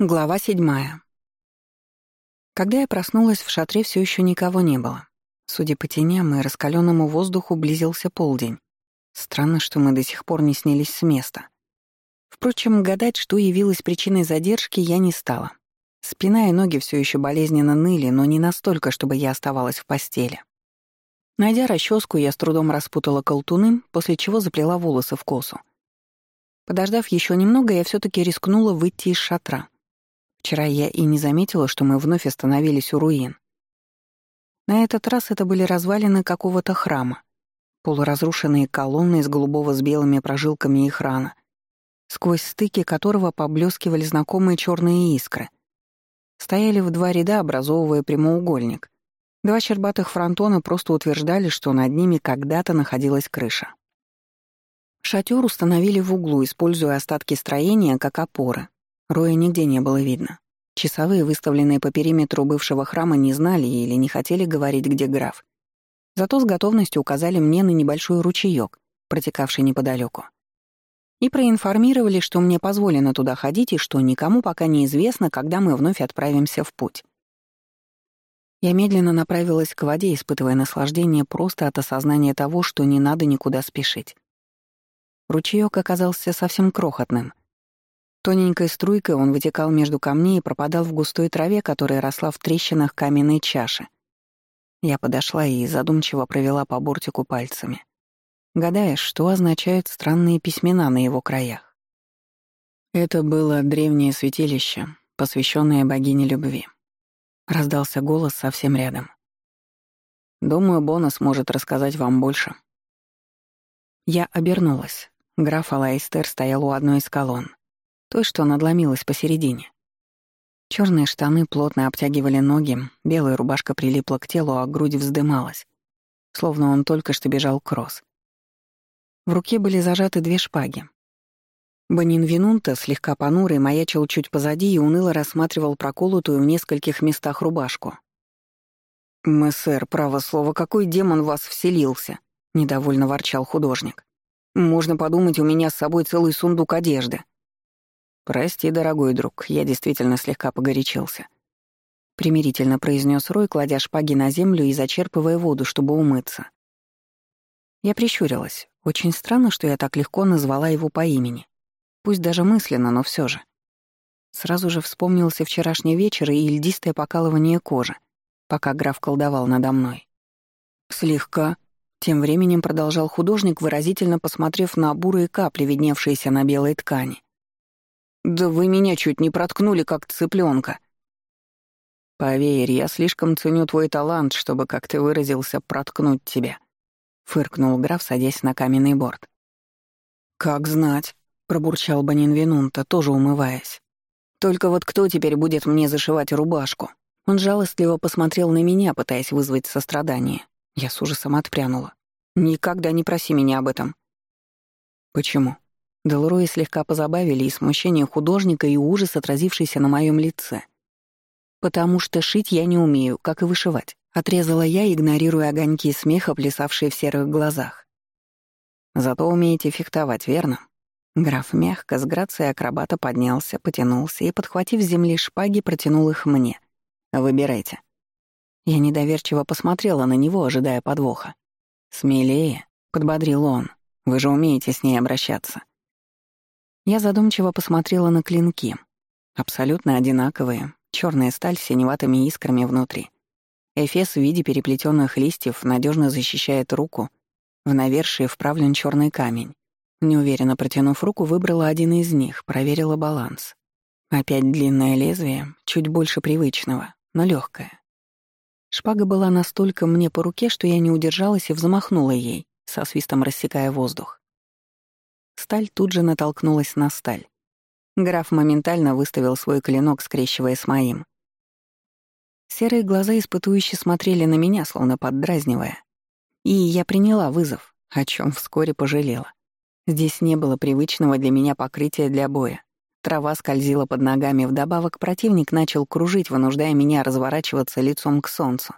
Глава седьмая. Когда я проснулась, в шатре все еще никого не было. Судя по теням и раскаленному воздуху, близился полдень. Странно, что мы до сих пор не снялись с места. Впрочем, гадать, что явилось причиной задержки, я не стала. Спина и ноги все еще болезненно ныли, но не настолько, чтобы я оставалась в постели. Найдя расческу, я с трудом распутала колтуны, после чего заплела волосы в косу. Подождав еще немного, я все таки рискнула выйти из шатра — Вчера я и не заметила, что мы вновь остановились у руин. На этот раз это были развалины какого-то храма, полуразрушенные колонны из голубого с белыми прожилками и храна, сквозь стыки которого поблескивали знакомые черные искры. Стояли в два ряда, образовывая прямоугольник. Два щербатых фронтона просто утверждали, что над ними когда-то находилась крыша. Шатер установили в углу, используя остатки строения как опоры, Роя нигде не было видно. Часовые, выставленные по периметру бывшего храма, не знали или не хотели говорить, где граф. Зато с готовностью указали мне на небольшой ручеёк, протекавший неподалеку. И проинформировали, что мне позволено туда ходить и что никому пока неизвестно, когда мы вновь отправимся в путь. Я медленно направилась к воде, испытывая наслаждение просто от осознания того, что не надо никуда спешить. Ручеёк оказался совсем крохотным, Тоненькой струйкой он вытекал между камней и пропадал в густой траве, которая росла в трещинах каменной чаши. Я подошла и задумчиво провела по бортику пальцами, гадая, что означают странные письмена на его краях. Это было древнее святилище, посвященное богине любви. Раздался голос совсем рядом. «Думаю, Бонус может рассказать вам больше». Я обернулась. Граф Алайстер стоял у одной из колонн той, что надломилась посередине. Черные штаны плотно обтягивали ноги, белая рубашка прилипла к телу, а грудь вздымалась, словно он только что бежал кросс. В руке были зажаты две шпаги. Банин Винунта, слегка понурый, маячил чуть позади и уныло рассматривал проколотую в нескольких местах рубашку. «Мессер, право слово, какой демон вас вселился?» — недовольно ворчал художник. «Можно подумать, у меня с собой целый сундук одежды». «Прости, дорогой друг, я действительно слегка погорячился», — примирительно произнес Рой, кладя шпаги на землю и зачерпывая воду, чтобы умыться. Я прищурилась. Очень странно, что я так легко назвала его по имени. Пусть даже мысленно, но все же. Сразу же вспомнился вчерашний вечер и льдистое покалывание кожи, пока граф колдовал надо мной. «Слегка», — тем временем продолжал художник, выразительно посмотрев на бурые капли, видневшиеся на белой ткани. «Да вы меня чуть не проткнули, как цыпленка. «Поверь, я слишком ценю твой талант, чтобы, как ты выразился, проткнуть тебя», — фыркнул граф, садясь на каменный борт. «Как знать», — пробурчал Банин Винунта, тоже умываясь. «Только вот кто теперь будет мне зашивать рубашку?» Он жалостливо посмотрел на меня, пытаясь вызвать сострадание. Я с ужасом отпрянула. «Никогда не проси меня об этом». «Почему?» Делрои слегка позабавили и смущение художника, и ужас, отразившийся на моем лице. «Потому что шить я не умею, как и вышивать», — отрезала я, игнорируя огоньки смеха, плясавшие в серых глазах. «Зато умеете фехтовать, верно?» Граф мягко, с грацией акробата поднялся, потянулся и, подхватив с земли шпаги, протянул их мне. «Выбирайте». Я недоверчиво посмотрела на него, ожидая подвоха. «Смелее», — подбодрил он. «Вы же умеете с ней обращаться». Я задумчиво посмотрела на клинки. Абсолютно одинаковые, черная сталь с синеватыми искрами внутри. Эфес в виде переплетенных листьев надежно защищает руку. В навершие вправлен черный камень. Неуверенно протянув руку, выбрала один из них, проверила баланс. Опять длинное лезвие, чуть больше привычного, но легкое. Шпага была настолько мне по руке, что я не удержалась и взмахнула ей, со свистом рассекая воздух. Сталь тут же натолкнулась на сталь. Граф моментально выставил свой клинок, скрещивая с моим. Серые глаза испытующе смотрели на меня, словно поддразнивая. И я приняла вызов, о чем вскоре пожалела. Здесь не было привычного для меня покрытия для боя. Трава скользила под ногами, вдобавок противник начал кружить, вынуждая меня разворачиваться лицом к солнцу.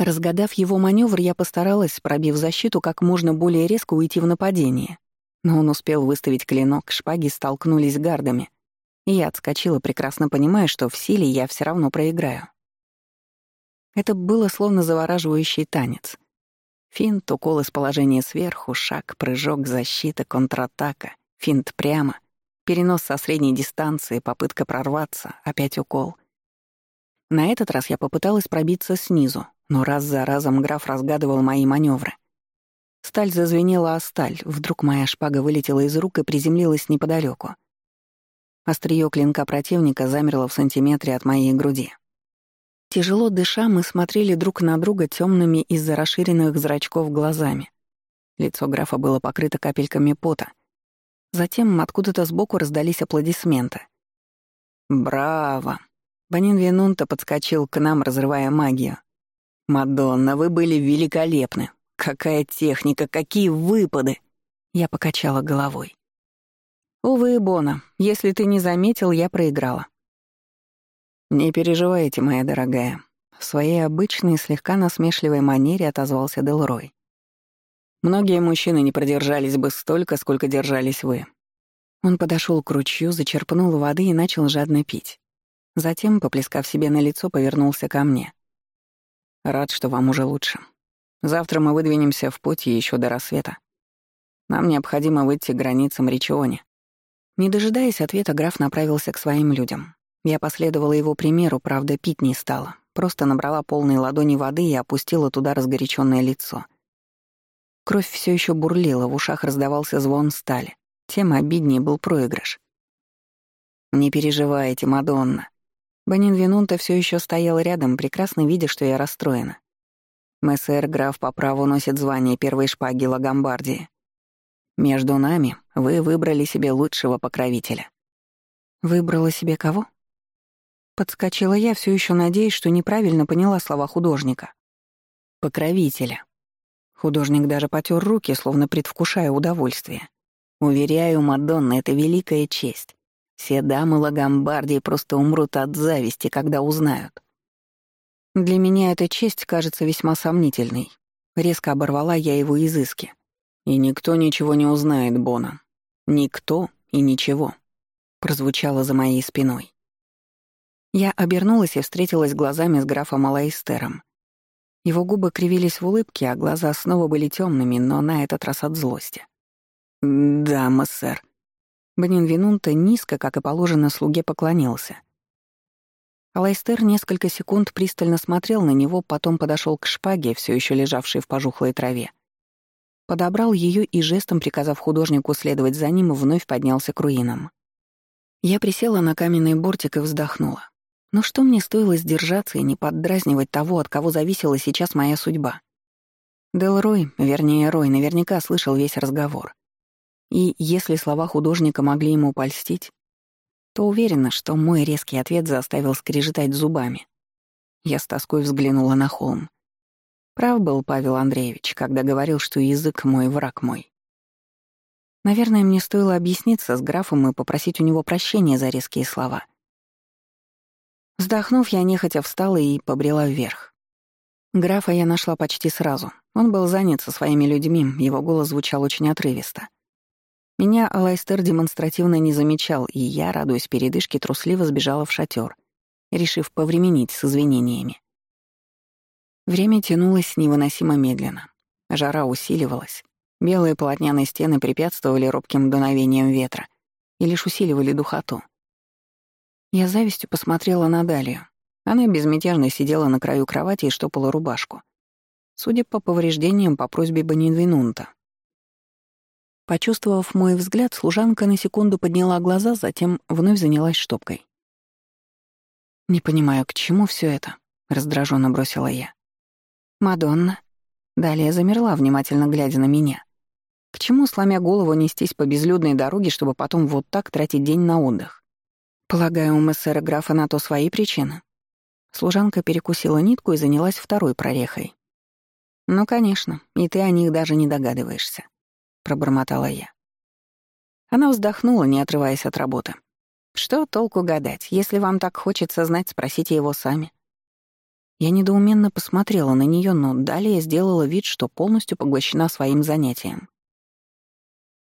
Разгадав его маневр, я постаралась, пробив защиту, как можно более резко уйти в нападение. Но он успел выставить клинок, шпаги столкнулись гардами. И я отскочила, прекрасно понимая, что в силе я все равно проиграю. Это было словно завораживающий танец. Финт, укол из положения сверху, шаг, прыжок, защита, контратака, финт прямо, перенос со средней дистанции, попытка прорваться, опять укол. На этот раз я попыталась пробиться снизу, но раз за разом граф разгадывал мои маневры. Сталь зазвенела о сталь, вдруг моя шпага вылетела из рук и приземлилась неподалеку. Остриё клинка противника замерло в сантиметре от моей груди. Тяжело дыша, мы смотрели друг на друга темными из-за расширенных зрачков глазами. Лицо графа было покрыто капельками пота. Затем откуда-то сбоку раздались аплодисменты. «Браво!» Банин Винунта подскочил к нам, разрывая магию. «Мадонна, вы были великолепны! Какая техника, какие выпады!» Я покачала головой. «Увы, Бона, если ты не заметил, я проиграла. «Не переживайте, моя дорогая», — в своей обычной, слегка насмешливой манере отозвался Делрой. «Многие мужчины не продержались бы столько, сколько держались вы». Он подошел к ручью, зачерпнул воды и начал жадно пить. Затем, поплескав себе на лицо, повернулся ко мне. «Рад, что вам уже лучше. Завтра мы выдвинемся в путь еще до рассвета. Нам необходимо выйти к границам Ричионе». Не дожидаясь ответа, граф направился к своим людям. Я последовала его примеру, правда, пить не стала. Просто набрала полные ладони воды и опустила туда разгоряченное лицо. Кровь все еще бурлила, в ушах раздавался звон стали. Тем обиднее был проигрыш. «Не переживайте, Мадонна». Банин Винунта все еще стоял рядом, прекрасно видя, что я расстроена. Мессер граф по праву носит звание первой шпаги Лагомбардии. Между нами вы выбрали себе лучшего покровителя. Выбрала себе кого? Подскочила я, все еще надеясь, что неправильно поняла слова художника. Покровителя. Художник даже потер руки, словно предвкушая удовольствие. Уверяю, Мадонна, это великая честь. Все дамы Лагомбардии просто умрут от зависти, когда узнают. Для меня эта честь кажется весьма сомнительной. Резко оборвала я его изыски. И никто ничего не узнает, Бона. Никто и ничего. Прозвучало за моей спиной. Я обернулась и встретилась глазами с графом Алайстером. Его губы кривились в улыбке, а глаза снова были темными, но на этот раз от злости. «Да, мессер». Бенинвинунта низко, как и положено, слуге поклонился. Алайстер несколько секунд пристально смотрел на него, потом подошел к шпаге, все еще лежавшей в пожухлой траве. Подобрал ее и жестом, приказав художнику следовать за ним, вновь поднялся к руинам. Я присела на каменный бортик и вздохнула. Но что мне стоило сдержаться и не поддразнивать того, от кого зависела сейчас моя судьба? Дел Рой, вернее Рой, наверняка слышал весь разговор. И если слова художника могли ему польстить, то уверена, что мой резкий ответ заставил скрежетать зубами. Я с тоской взглянула на холм. Прав был Павел Андреевич, когда говорил, что язык мой — враг мой. Наверное, мне стоило объясниться с графом и попросить у него прощения за резкие слова — Вздохнув, я нехотя встала и побрела вверх. Графа я нашла почти сразу. Он был занят со своими людьми, его голос звучал очень отрывисто. Меня Алайстер демонстративно не замечал, и я, радуясь передышке, трусливо сбежала в шатер, решив повременить с извинениями. Время тянулось невыносимо медленно. Жара усиливалась. Белые полотняные стены препятствовали робким дуновением ветра и лишь усиливали духоту. Я завистью посмотрела на Далию. Она безмятежно сидела на краю кровати и штопала рубашку. Судя по повреждениям по просьбе Банинвинунта. Почувствовав мой взгляд, служанка на секунду подняла глаза, затем вновь занялась штопкой. «Не понимаю, к чему все это?» — раздраженно бросила я. «Мадонна». Далее замерла, внимательно глядя на меня. К чему, сломя голову, нестись по безлюдной дороге, чтобы потом вот так тратить день на отдых? Полагаю, у мессера графа на то свои причины. Служанка перекусила нитку и занялась второй прорехой. «Ну, конечно, и ты о них даже не догадываешься», — пробормотала я. Она вздохнула, не отрываясь от работы. «Что толку гадать? Если вам так хочется знать, спросите его сами». Я недоуменно посмотрела на нее, но далее сделала вид, что полностью поглощена своим занятием.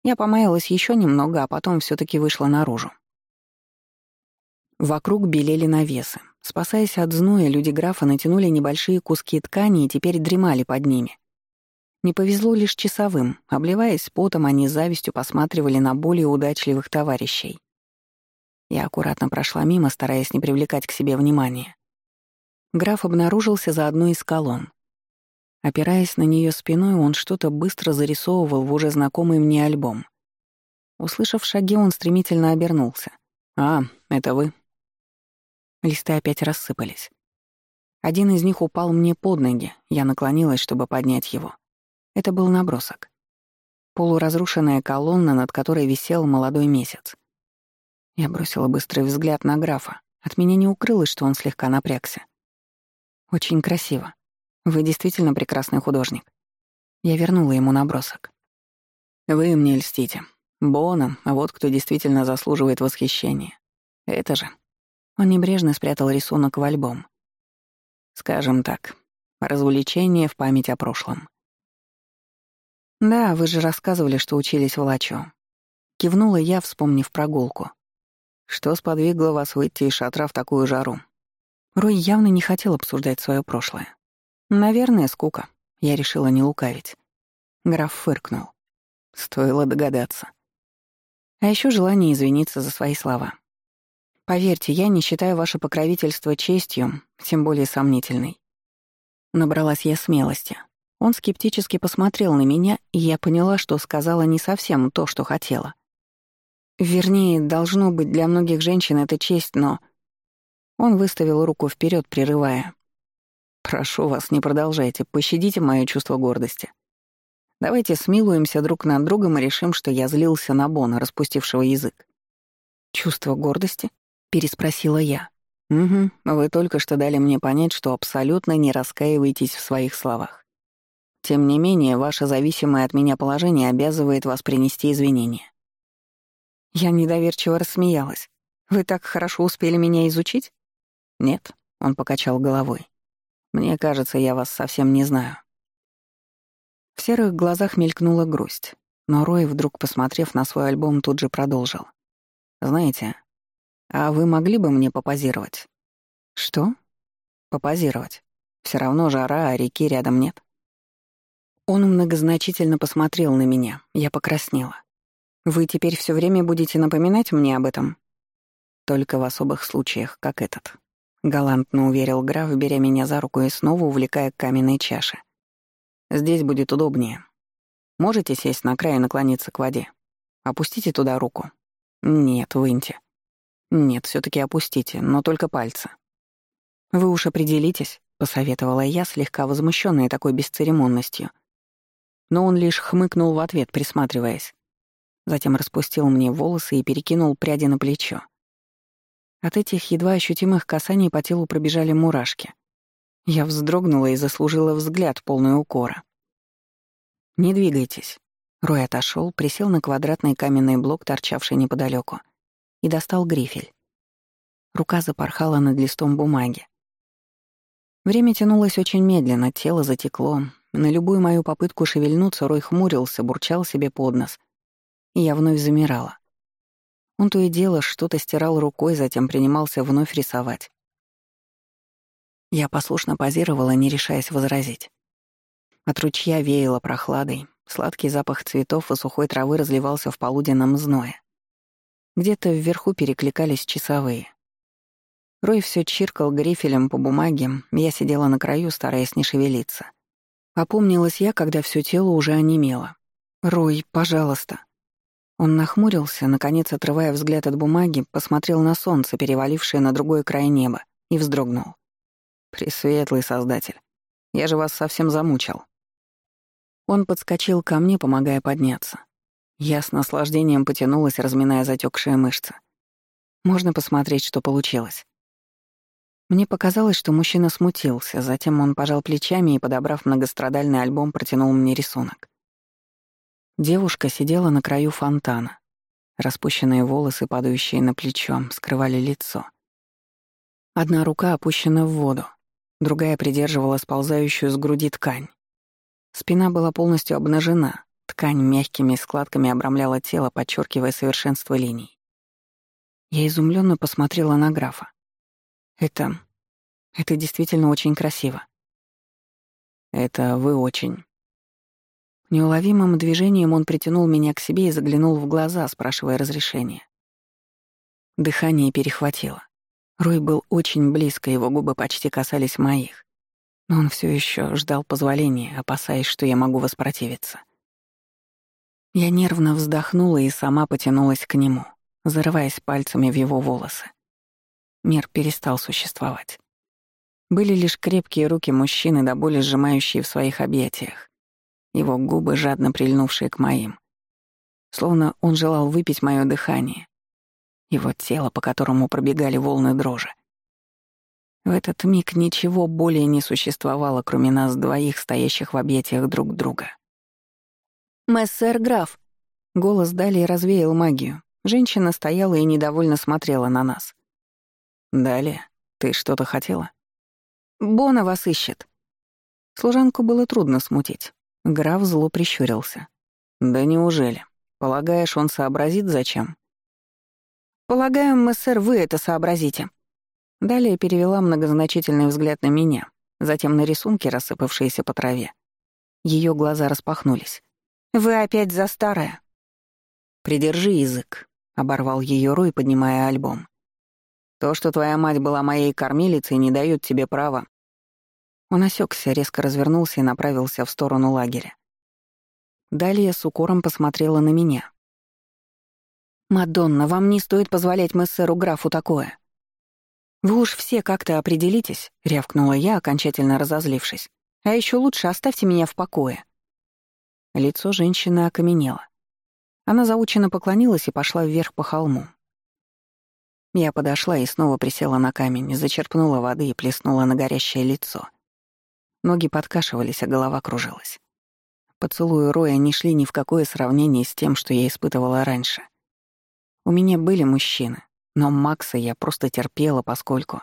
Я помаялась еще немного, а потом все таки вышла наружу. Вокруг белели навесы. Спасаясь от зноя, люди графа натянули небольшие куски ткани и теперь дремали под ними. Не повезло лишь часовым. Обливаясь потом, они завистью посматривали на более удачливых товарищей. Я аккуратно прошла мимо, стараясь не привлекать к себе внимания. Граф обнаружился за одной из колонн. Опираясь на нее спиной, он что-то быстро зарисовывал в уже знакомый мне альбом. Услышав шаги, он стремительно обернулся. «А, это вы?» Листы опять рассыпались. Один из них упал мне под ноги, я наклонилась, чтобы поднять его. Это был набросок. Полуразрушенная колонна, над которой висел молодой месяц. Я бросила быстрый взгляд на графа. От меня не укрылось, что он слегка напрягся. «Очень красиво. Вы действительно прекрасный художник». Я вернула ему набросок. «Вы мне льстите. Бона, вот кто действительно заслуживает восхищения. Это же...» Он небрежно спрятал рисунок в альбом. Скажем так, развлечение в память о прошлом. «Да, вы же рассказывали, что учились в Лачо». Кивнула я, вспомнив прогулку. «Что сподвигло вас выйти из шатра в такую жару?» Рой явно не хотел обсуждать свое прошлое. «Наверное, скука». Я решила не лукавить. Граф фыркнул. Стоило догадаться. А еще желание извиниться за свои слова. Поверьте, я не считаю ваше покровительство честью, тем более сомнительной. Набралась я смелости. Он скептически посмотрел на меня, и я поняла, что сказала не совсем то, что хотела. Вернее, должно быть, для многих женщин это честь, но... Он выставил руку вперед, прерывая. «Прошу вас, не продолжайте, пощадите мое чувство гордости. Давайте смилуемся друг над другом и решим, что я злился на Бона, распустившего язык». «Чувство гордости?» переспросила я. «Угу, вы только что дали мне понять, что абсолютно не раскаиваетесь в своих словах. Тем не менее, ваше зависимое от меня положение обязывает вас принести извинения». Я недоверчиво рассмеялась. «Вы так хорошо успели меня изучить?» «Нет», — он покачал головой. «Мне кажется, я вас совсем не знаю». В серых глазах мелькнула грусть, но Рой, вдруг посмотрев на свой альбом, тут же продолжил. «Знаете, а вы могли бы мне попозировать? Что? Попозировать. Все равно жара, а реки рядом нет. Он многозначительно посмотрел на меня. Я покраснела. Вы теперь все время будете напоминать мне об этом? Только в особых случаях, как этот. Галантно уверил граф, беря меня за руку и снова увлекая к каменной чаше. Здесь будет удобнее. Можете сесть на край и наклониться к воде. Опустите туда руку. Нет, выньте. «Нет, все таки опустите, но только пальцы». «Вы уж определитесь», — посоветовала я, слегка возмущенная такой бесцеремонностью. Но он лишь хмыкнул в ответ, присматриваясь. Затем распустил мне волосы и перекинул пряди на плечо. От этих едва ощутимых касаний по телу пробежали мурашки. Я вздрогнула и заслужила взгляд, полный укора. «Не двигайтесь». Рой отошел, присел на квадратный каменный блок, торчавший неподалеку и достал грифель. Рука запорхала над листом бумаги. Время тянулось очень медленно, тело затекло. На любую мою попытку шевельнуться Рой хмурился, бурчал себе под нос. И я вновь замирала. Он то и дело что-то стирал рукой, затем принимался вновь рисовать. Я послушно позировала, не решаясь возразить. От ручья веяло прохладой, сладкий запах цветов и сухой травы разливался в полуденном зное. Где-то вверху перекликались часовые. Рой все чиркал грифелем по бумаге, я сидела на краю, стараясь не шевелиться. Опомнилась я, когда все тело уже онемело. «Рой, пожалуйста». Он нахмурился, наконец отрывая взгляд от бумаги, посмотрел на солнце, перевалившее на другой край неба, и вздрогнул. «Пресветлый Создатель, я же вас совсем замучил». Он подскочил ко мне, помогая подняться. Я с наслаждением потянулась, разминая затекшие мышцы. Можно посмотреть, что получилось. Мне показалось, что мужчина смутился, затем он пожал плечами и, подобрав многострадальный альбом, протянул мне рисунок. Девушка сидела на краю фонтана. Распущенные волосы, падающие на плечо, скрывали лицо. Одна рука опущена в воду, другая придерживала сползающую с груди ткань. Спина была полностью обнажена, Ткань мягкими складками обрамляла тело, подчеркивая совершенство линий. Я изумленно посмотрела на графа. Это... это действительно очень красиво. Это вы очень. Неуловимым движением он притянул меня к себе и заглянул в глаза, спрашивая разрешения. Дыхание перехватило. Рой был очень близко, его губы почти касались моих. Но он все еще ждал позволения, опасаясь, что я могу воспротивиться. Я нервно вздохнула и сама потянулась к нему, зарываясь пальцами в его волосы. Мир перестал существовать. Были лишь крепкие руки мужчины, до боли сжимающие в своих объятиях. Его губы, жадно прильнувшие к моим. Словно он желал выпить мое дыхание. Его тело, по которому пробегали волны дрожи. В этот миг ничего более не существовало, кроме нас двоих, стоящих в объятиях друг друга. «Мессер граф!» Голос далее развеял магию. Женщина стояла и недовольно смотрела на нас. «Далее, ты что-то хотела?» «Бона вас ищет». Служанку было трудно смутить. Граф зло прищурился. «Да неужели? Полагаешь, он сообразит, зачем?» «Полагаю, мессер, вы это сообразите». Далее перевела многозначительный взгляд на меня, затем на рисунки, рассыпавшиеся по траве. Ее глаза распахнулись. «Вы опять за старое?» «Придержи язык», — оборвал ее Рой, поднимая альбом. «То, что твоя мать была моей кормилицей, не дает тебе права». Он осекся, резко развернулся и направился в сторону лагеря. Далее с укором посмотрела на меня. «Мадонна, вам не стоит позволять мессеру графу такое». «Вы уж все как-то определитесь», — рявкнула я, окончательно разозлившись. «А еще лучше оставьте меня в покое». Лицо женщины окаменело. Она заученно поклонилась и пошла вверх по холму. Я подошла и снова присела на камень, зачерпнула воды и плеснула на горящее лицо. Ноги подкашивались, а голова кружилась. Поцелуи Роя не шли ни в какое сравнение с тем, что я испытывала раньше. У меня были мужчины, но Макса я просто терпела, поскольку...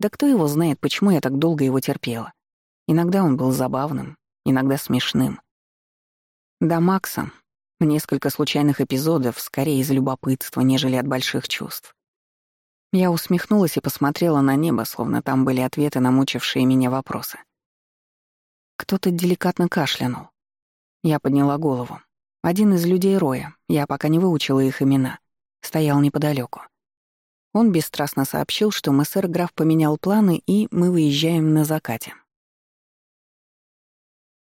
Да кто его знает, почему я так долго его терпела? Иногда он был забавным, иногда смешным. До Макса несколько случайных эпизодов, скорее из любопытства, нежели от больших чувств. Я усмехнулась и посмотрела на небо, словно там были ответы на мучившие меня вопросы. Кто-то деликатно кашлянул. Я подняла голову. Один из людей Роя, я пока не выучила их имена, стоял неподалеку. Он бесстрастно сообщил, что мессер граф поменял планы, и мы выезжаем на закате.